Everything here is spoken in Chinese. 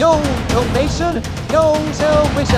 有有雷声，有笑微笑，